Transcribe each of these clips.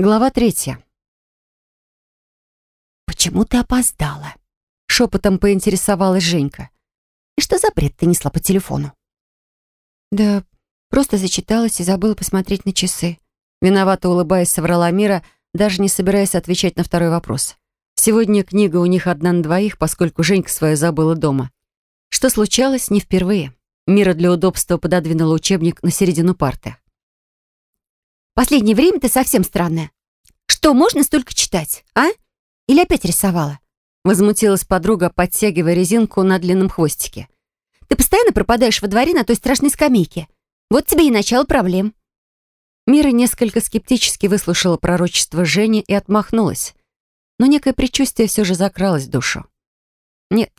Глава третья. «Почему ты опоздала?» Шепотом поинтересовалась Женька. «И что за бред ты несла по телефону?» «Да просто зачиталась и забыла посмотреть на часы». Виновато улыбаясь, соврала Мира, даже не собираясь отвечать на второй вопрос. Сегодня книга у них одна на двоих, поскольку Женька свою забыла дома. Что случалось, не впервые. Мира для удобства пододвинула учебник на середину парты. Последнее время ты совсем странная. Что можно столько читать, а? Или опять рисовала?» Возмутилась подруга, подтягивая резинку на длинном хвостике. «Ты постоянно пропадаешь во дворе на той страшной скамейке. Вот тебе и начало проблем». Мира несколько скептически выслушала пророчество Жени и отмахнулась. Но некое предчувствие все же закралось в душу. «Нет,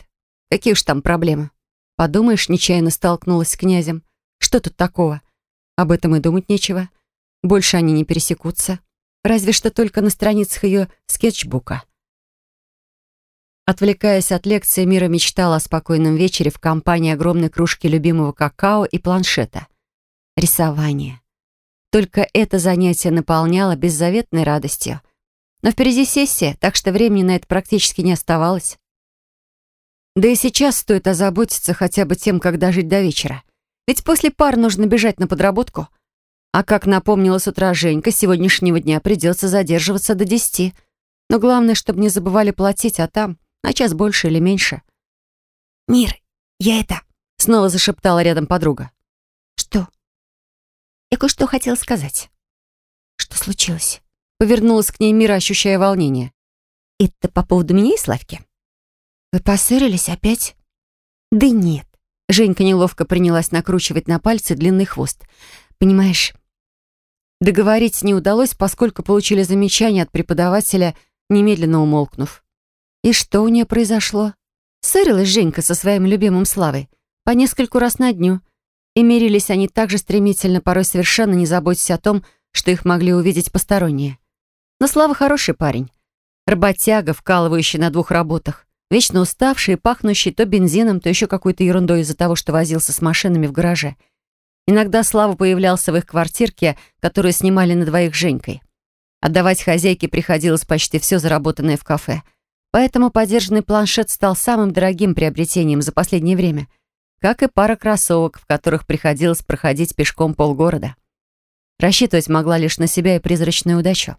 какие уж там проблемы. Подумаешь, нечаянно столкнулась с князем. Что тут такого? Об этом и думать нечего. Больше они не пересекутся. Разве что только на страницах ее скетчбука. Отвлекаясь от лекции, Мира мечтала о спокойном вечере в компании огромной кружки любимого какао и планшета. Рисование. Только это занятие наполняло беззаветной радостью. Но впереди сессия, так что времени на это практически не оставалось. Да и сейчас стоит озаботиться хотя бы тем, как дожить до вечера. Ведь после пар нужно бежать на подработку — а как напомнила с утра Женька, с сегодняшнего дня придется задерживаться до десяти. Но главное, чтобы не забывали платить, а там на час больше или меньше. «Мир, я это...» — снова зашептала рядом подруга. «Что?» «Я кое-что хотела сказать». «Что случилось?» Повернулась к ней Мира, ощущая волнение. «Это по поводу меня и Славки?» «Вы поссорились опять?» «Да нет». Женька неловко принялась накручивать на пальцы длинный хвост. «Понимаешь, Договорить не удалось, поскольку получили замечание от преподавателя, немедленно умолкнув. И что у нее произошло? Ссорилась Женька со своим любимым Славой по нескольку раз на дню. И мерились они так же стремительно, порой совершенно не заботясь о том, что их могли увидеть посторонние. Но Слава хороший парень. Работяга, вкалывающий на двух работах. Вечно уставший и пахнущий то бензином, то еще какой-то ерундой из-за того, что возился с машинами в гараже. Иногда Слава появлялся в их квартирке, которую снимали на двоих Женькой. Отдавать хозяйке приходилось почти все заработанное в кафе. Поэтому подержанный планшет стал самым дорогим приобретением за последнее время, как и пара кроссовок, в которых приходилось проходить пешком полгорода. Рассчитывать могла лишь на себя и призрачную удачу.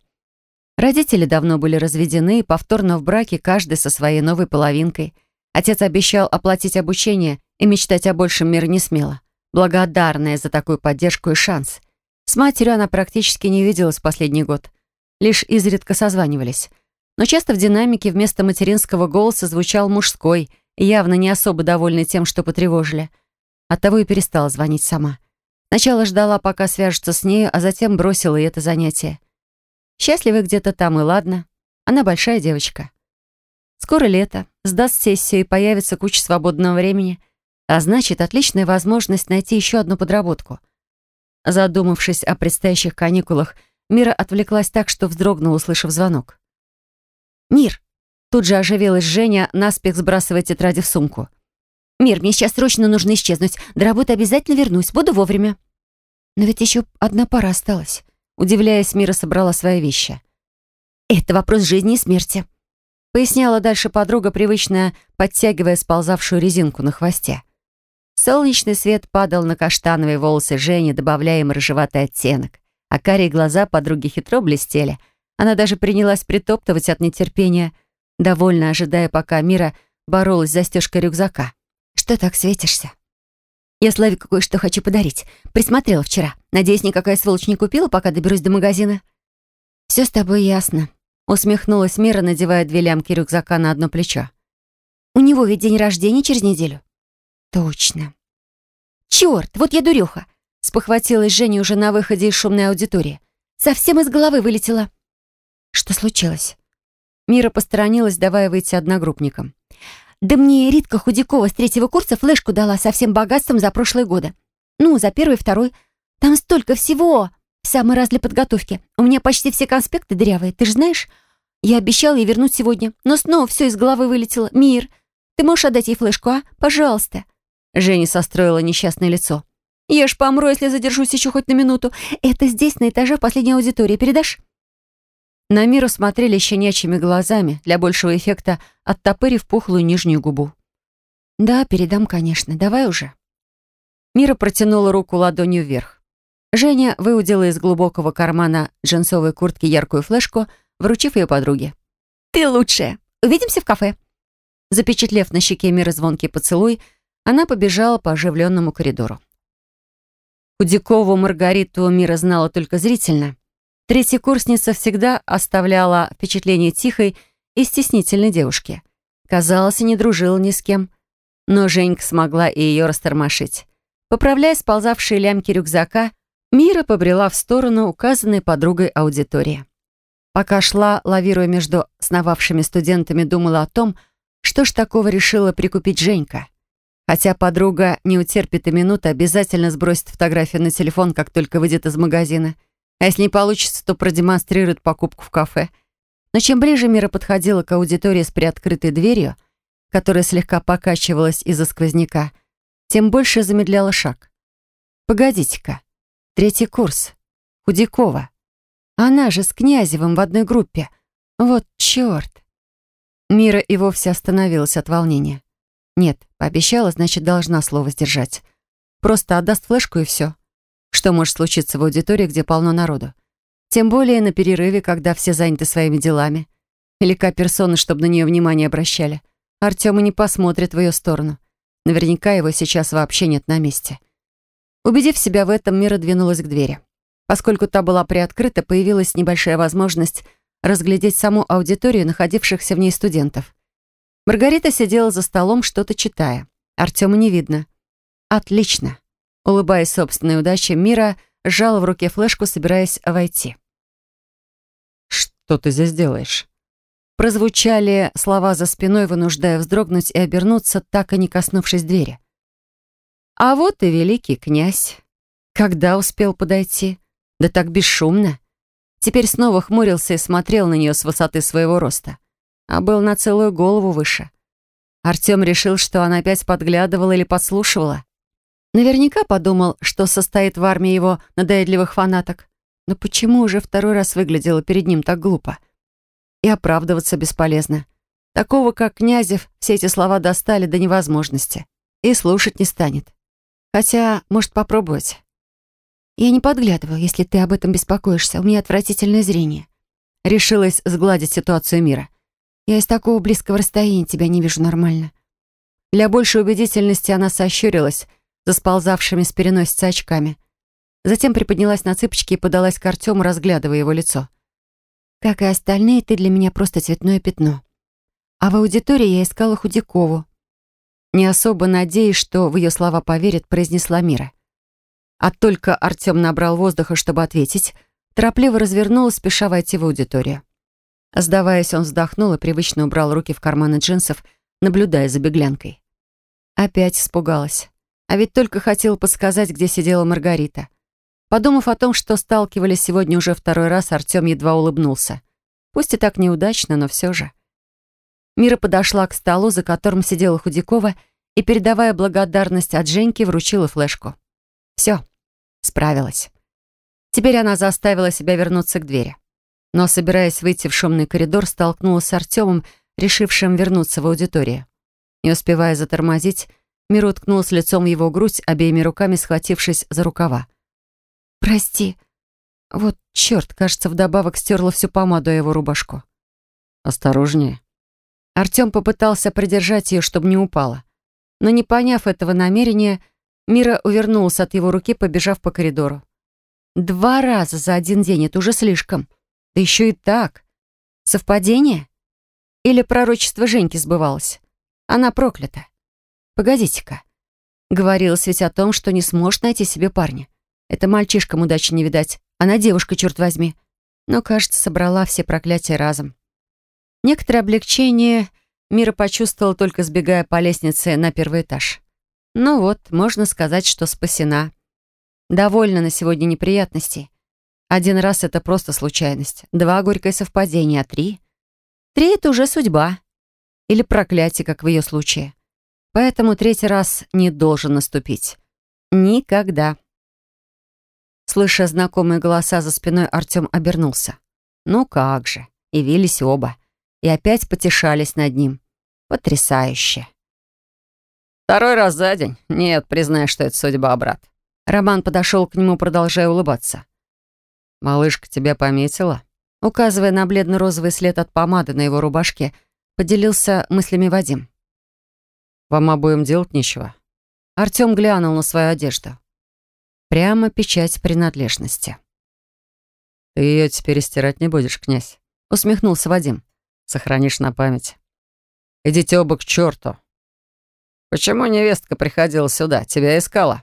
Родители давно были разведены и повторно в браке, каждый со своей новой половинкой. Отец обещал оплатить обучение и мечтать о большем мире не смело благодарная за такую поддержку и шанс. С матерью она практически не виделась последний год. Лишь изредка созванивались. Но часто в динамике вместо материнского голоса звучал мужской, явно не особо довольный тем, что потревожили. Оттого и перестала звонить сама. Сначала ждала, пока свяжется с нею, а затем бросила и это занятие. Счастливы где-то там, и ладно. Она большая девочка. Скоро лето, сдаст сессию и появится куча свободного времени — а значит, отличная возможность найти еще одну подработку. Задумавшись о предстоящих каникулах, Мира отвлеклась так, что вздрогнула, услышав звонок. «Мир!» Тут же оживилась Женя, наспех сбрасывая тетради в сумку. «Мир, мне сейчас срочно нужно исчезнуть. До работы обязательно вернусь. Буду вовремя». «Но ведь еще одна пара осталась». Удивляясь, Мира собрала свои вещи. «Это вопрос жизни и смерти», поясняла дальше подруга, привычно подтягивая сползавшую резинку на хвосте. Солнечный свет падал на каштановые волосы Жени, добавляя им рыжеватый оттенок. А карие глаза подруги хитро блестели. Она даже принялась притоптывать от нетерпения, довольно ожидая, пока Мира боролась с застежкой рюкзака. «Что так светишься?» «Я Славику кое-что хочу подарить. Присмотрела вчера. Надеюсь, никакая сволочь не купила, пока доберусь до магазина?» «Все с тобой ясно», — усмехнулась Мира, надевая две лямки рюкзака на одно плечо. «У него ведь день рождения через неделю». «Точно». «Черт, вот я дуреха!» — спохватилась Женя уже на выходе из шумной аудитории. «Совсем из головы вылетела». «Что случилось?» Мира посторонилась, давая выйти одногруппникам. «Да мне Ритка Худякова с третьего курса флешку дала со всем богатством за прошлые годы. Ну, за первый второй. Там столько всего! В самый раз для подготовки. У меня почти все конспекты дырявые, ты же знаешь? Я обещала ей вернуть сегодня, но снова все из головы вылетело. Мир, ты можешь отдать ей флешку, а? Пожалуйста!» Женя состроила несчастное лицо. «Я ж помру, если задержусь еще хоть на минуту. Это здесь, на этаже, в последней аудитории. Передашь?» На Миру смотрели щенячьими глазами, для большего эффекта оттопырив пухлую нижнюю губу. «Да, передам, конечно. Давай уже». Мира протянула руку ладонью вверх. Женя выудила из глубокого кармана джинсовой куртки яркую флешку, вручив ее подруге. «Ты лучшая. Увидимся в кафе». Запечатлев на щеке Миры звонкий поцелуй, она побежала по оживленному коридору. Худякову Маргариту Мира знала только зрительно. Третья курсница всегда оставляла впечатление тихой и стеснительной девушки. Казалось, не дружила ни с кем. Но Женька смогла и ее растормошить. Поправляя сползавшие лямки рюкзака, Мира побрела в сторону указанной подругой аудитории. Пока шла, лавируя между сновавшими студентами, думала о том, что ж такого решила прикупить Женька. Хотя подруга не утерпит и минуты, обязательно сбросит фотографию на телефон, как только выйдет из магазина. А если не получится, то продемонстрирует покупку в кафе. Но чем ближе Мира подходила к аудитории с приоткрытой дверью, которая слегка покачивалась из-за сквозняка, тем больше замедляла шаг. «Погодите-ка. Третий курс. Худякова. Она же с Князевым в одной группе. Вот черт!» Мира и вовсе остановилась от волнения. Нет, пообещала, значит, должна слово сдержать. Просто отдаст флешку и все. Что может случиться в аудитории, где полно народу? Тем более на перерыве, когда все заняты своими делами. Велика персона, чтобы на нее внимание обращали. Артема не посмотрит в ее сторону. Наверняка его сейчас вообще нет на месте. Убедив себя в этом, Мира двинулась к двери. Поскольку та была приоткрыта, появилась небольшая возможность разглядеть саму аудиторию находившихся в ней студентов. Маргарита сидела за столом, что-то читая. Артема не видно. Отлично. Улыбаясь собственной удаче, Мира сжала в руке флешку, собираясь войти. «Что ты здесь делаешь?» Прозвучали слова за спиной, вынуждая вздрогнуть и обернуться, так и не коснувшись двери. А вот и великий князь. Когда успел подойти? Да так бесшумно. Теперь снова хмурился и смотрел на нее с высоты своего роста. А был на целую голову выше. Артем решил, что она опять подглядывала или подслушивала. Наверняка подумал, что состоит в армии его надоедливых фанаток. Но почему уже второй раз выглядело перед ним так глупо? И оправдываться бесполезно. Такого, как Князев, все эти слова достали до невозможности. И слушать не станет. Хотя, может, попробовать. «Я не подглядываю, если ты об этом беспокоишься. У меня отвратительное зрение». Решилась сгладить ситуацию мира. «Я из такого близкого расстояния тебя не вижу нормально». Для большей убедительности она сощурилась, за сползавшими с переносицы очками. Затем приподнялась на цыпочки и подалась к Артему, разглядывая его лицо. «Как и остальные, ты для меня просто цветное пятно. А в аудитории я искала Худякову». Не особо надеясь, что в ее слова поверит, произнесла Мира. А только Артем набрал воздуха, чтобы ответить, торопливо развернулась, спеша войти в аудиторию. Сдаваясь, он вздохнул и привычно убрал руки в карманы джинсов, наблюдая за беглянкой. Опять испугалась. А ведь только хотел подсказать, где сидела Маргарита. Подумав о том, что сталкивались сегодня уже второй раз, Артем едва улыбнулся. Пусть и так неудачно, но все же. Мира подошла к столу, за которым сидела Худякова, и, передавая благодарность от Женьки, вручила флешку. Все, справилась. Теперь она заставила себя вернуться к двери. Но, собираясь выйти в шумный коридор, столкнулась с Артемом, решившим вернуться в аудиторию. Не успевая затормозить, Мира уткнулась лицом в его грудь, обеими руками схватившись за рукава. «Прости. Вот черт, кажется, вдобавок стерла всю помаду его рубашку». «Осторожнее». Артем попытался придержать ее, чтобы не упала. Но не поняв этого намерения, Мира увернулась от его руки, побежав по коридору. Два раза за один день — это уже слишком. Да еще и так. Совпадение? Или пророчество Женьки сбывалось? Она проклята. «Погодите-ка». Говорилось ведь о том, что не сможет найти себе парня. Это мальчишкам удачи не видать. Она девушка, черт возьми. Но, кажется, собрала все проклятия разом. Некоторое облегчение Мира почувствовала, только сбегая по лестнице на первый этаж. Ну вот, можно сказать, что спасена. Довольно на сегодня неприятностей. Один раз это просто случайность. Два — горькое совпадение, а три? Три — это уже судьба. Или проклятие, как в ее случае. Поэтому третий раз не должен наступить. Никогда. Слыша знакомые голоса за спиной, Артем обернулся. Ну как же, явились оба. И опять потешались над ним. Потрясающе. Второй раз за день? Нет, признай, что это судьба, брат. Роман подошел к нему, продолжая улыбаться. «Малышка тебя пометила?» Указывая на бледно-розовый след от помады на его рубашке, поделился мыслями Вадим. «Вам обоим делать нечего?» Артем глянул на свою одежду. Прямо печать принадлежности. «Ты ее теперь стирать не будешь, князь», — усмехнулся Вадим. «Сохранишь на память». «Идите оба к черту». «Почему невестка приходила сюда? Тебя искала?»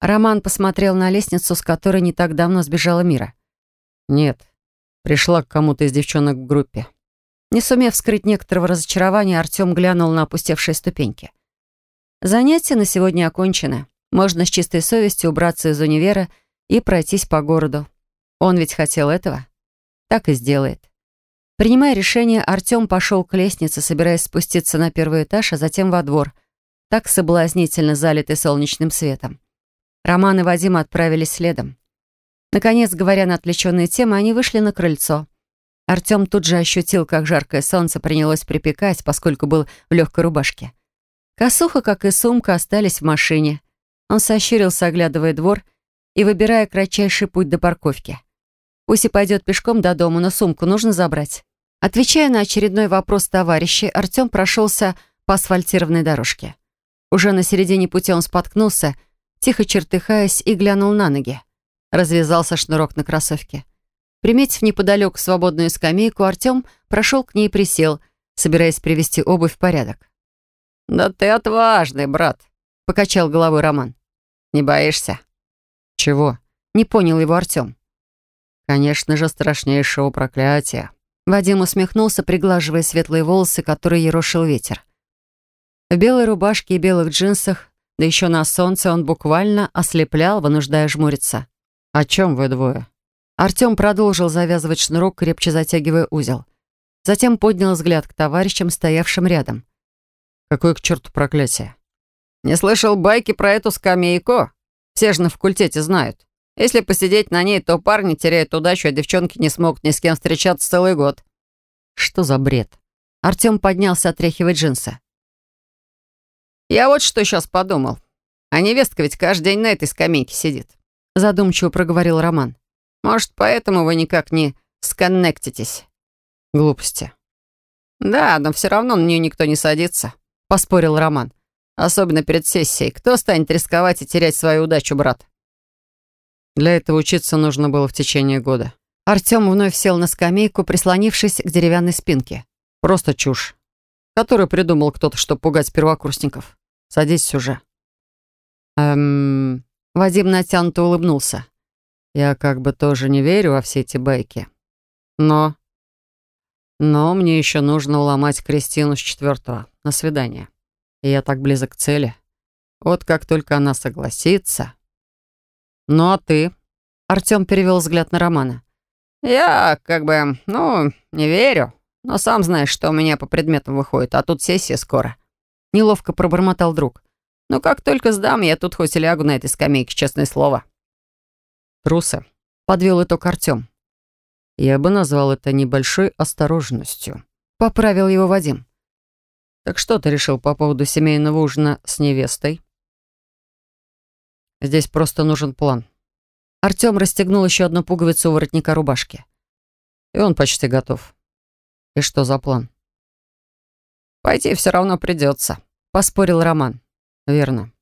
Роман посмотрел на лестницу, с которой не так давно сбежала Мира. «Нет, пришла к кому-то из девчонок в группе». Не сумев скрыть некоторого разочарования, Артем глянул на опустевшие ступеньки. Занятия на сегодня окончены. Можно с чистой совестью убраться из универа и пройтись по городу. Он ведь хотел этого. Так и сделает. Принимая решение, Артем пошел к лестнице, собираясь спуститься на первый этаж, а затем во двор, так соблазнительно залитый солнечным светом. Роман и Вадим отправились следом. Наконец, говоря на отвлеченные темы, они вышли на крыльцо. Артем тут же ощутил, как жаркое солнце принялось припекать, поскольку был в легкой рубашке. Косуха, как и сумка, остались в машине. Он сощурился, оглядывая двор и выбирая кратчайший путь до парковки. Пусть и пойдет пешком до дома, но сумку нужно забрать. Отвечая на очередной вопрос товарища, Артем прошелся по асфальтированной дорожке. Уже на середине пути он споткнулся — тихо чертыхаясь, и глянул на ноги. Развязался шнурок на кроссовке. Приметив неподалеку свободную скамейку, Артем прошел к ней и присел, собираясь привести обувь в порядок. «Да ты отважный, брат», — покачал головой Роман. «Не боишься?» «Чего?» — не понял его Артем. «Конечно же, страшнейшего проклятия». Вадим усмехнулся, приглаживая светлые волосы, которые ерошил ветер. В белой рубашке и белых джинсах да еще на солнце он буквально ослеплял, вынуждая жмуриться. «О чем вы двое?» Артем продолжил завязывать шнурок, крепче затягивая узел. Затем поднял взгляд к товарищам, стоявшим рядом. «Какое к черту проклятие?» «Не слышал байки про эту скамейку? Все же на факультете знают. Если посидеть на ней, то парни теряют удачу, а девчонки не смогут ни с кем встречаться целый год». «Что за бред?» Артем поднялся, отряхивать джинсы. «Я вот что сейчас подумал. А невестка ведь каждый день на этой скамейке сидит», задумчиво проговорил Роман. «Может, поэтому вы никак не сконнектитесь?» «Глупости». «Да, но все равно на нее никто не садится», поспорил Роман. «Особенно перед сессией. Кто станет рисковать и терять свою удачу, брат?» Для этого учиться нужно было в течение года. Артем вновь сел на скамейку, прислонившись к деревянной спинке. Просто чушь, которую придумал кто-то, чтобы пугать первокурсников. Садись уже». «Эм...» Вадим натянуто улыбнулся. «Я как бы тоже не верю во все эти байки. Но... Но мне еще нужно уломать Кристину с четвертого на свидание. И я так близок к цели. Вот как только она согласится...» «Ну а ты?» Артем перевел взгляд на Романа. «Я как бы, ну, не верю. Но сам знаешь, что у меня по предметам выходит, а тут сессия скоро. Неловко пробормотал друг. «Но как только сдам, я тут хоть и лягу на этой скамейке, честное слово». «Трусы», — подвел итог Артем. «Я бы назвал это небольшой осторожностью», — поправил его Вадим. «Так что ты решил по поводу семейного ужина с невестой?» «Здесь просто нужен план». Артем расстегнул еще одну пуговицу у воротника рубашки. И он почти готов. «И что за план?» «Пойти все равно придется», — поспорил Роман. «Верно».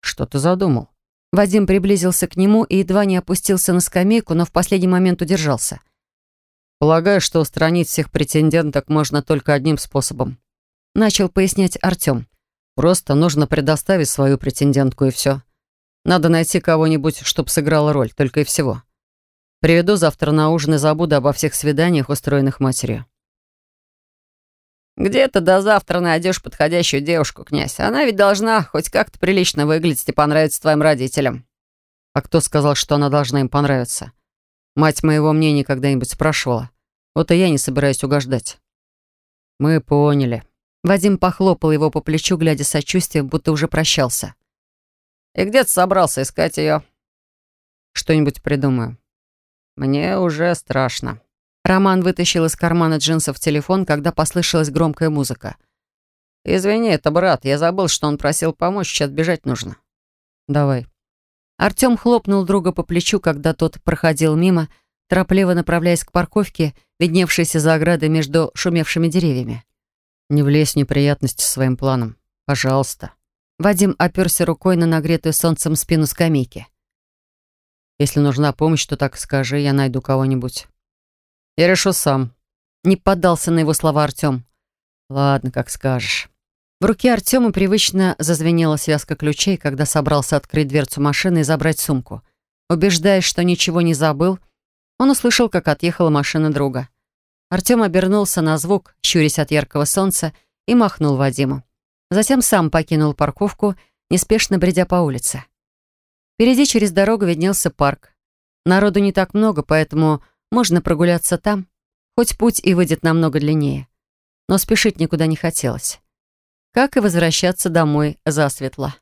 «Что ты задумал?» Вадим приблизился к нему и едва не опустился на скамейку, но в последний момент удержался. «Полагаю, что устранить всех претенденток можно только одним способом», — начал пояснять Артем. «Просто нужно предоставить свою претендентку и все. Надо найти кого-нибудь, чтоб сыграла роль, только и всего. Приведу завтра на ужин и забуду обо всех свиданиях, устроенных матерью. «Где ты до завтра найдешь подходящую девушку, князь? Она ведь должна хоть как-то прилично выглядеть и понравиться твоим родителям». «А кто сказал, что она должна им понравиться? Мать моего мнения когда-нибудь спрашивала. Вот и я не собираюсь угождать». «Мы поняли». Вадим похлопал его по плечу, глядя сочувствием, будто уже прощался. «И где ты собрался искать ее?» «Что-нибудь придумаю». «Мне уже страшно». Роман вытащил из кармана джинсов телефон, когда послышалась громкая музыка. «Извини, это брат. Я забыл, что он просил помочь, сейчас бежать нужно». «Давай». Артем хлопнул друга по плечу, когда тот проходил мимо, торопливо направляясь к парковке, видневшейся за оградой между шумевшими деревьями. «Не влезь в неприятности своим планом. Пожалуйста». Вадим оперся рукой на нагретую солнцем спину скамейки. «Если нужна помощь, то так скажи, я найду кого-нибудь». «Я решу сам». Не поддался на его слова Артем. «Ладно, как скажешь». В руке Артема привычно зазвенела связка ключей, когда собрался открыть дверцу машины и забрать сумку. Убеждаясь, что ничего не забыл, он услышал, как отъехала машина друга. Артем обернулся на звук, щурясь от яркого солнца, и махнул Вадиму. Затем сам покинул парковку, неспешно бредя по улице. Впереди через дорогу виднелся парк. Народу не так много, поэтому можно прогуляться там, хоть путь и выйдет намного длиннее. Но спешить никуда не хотелось. Как и возвращаться домой засветло.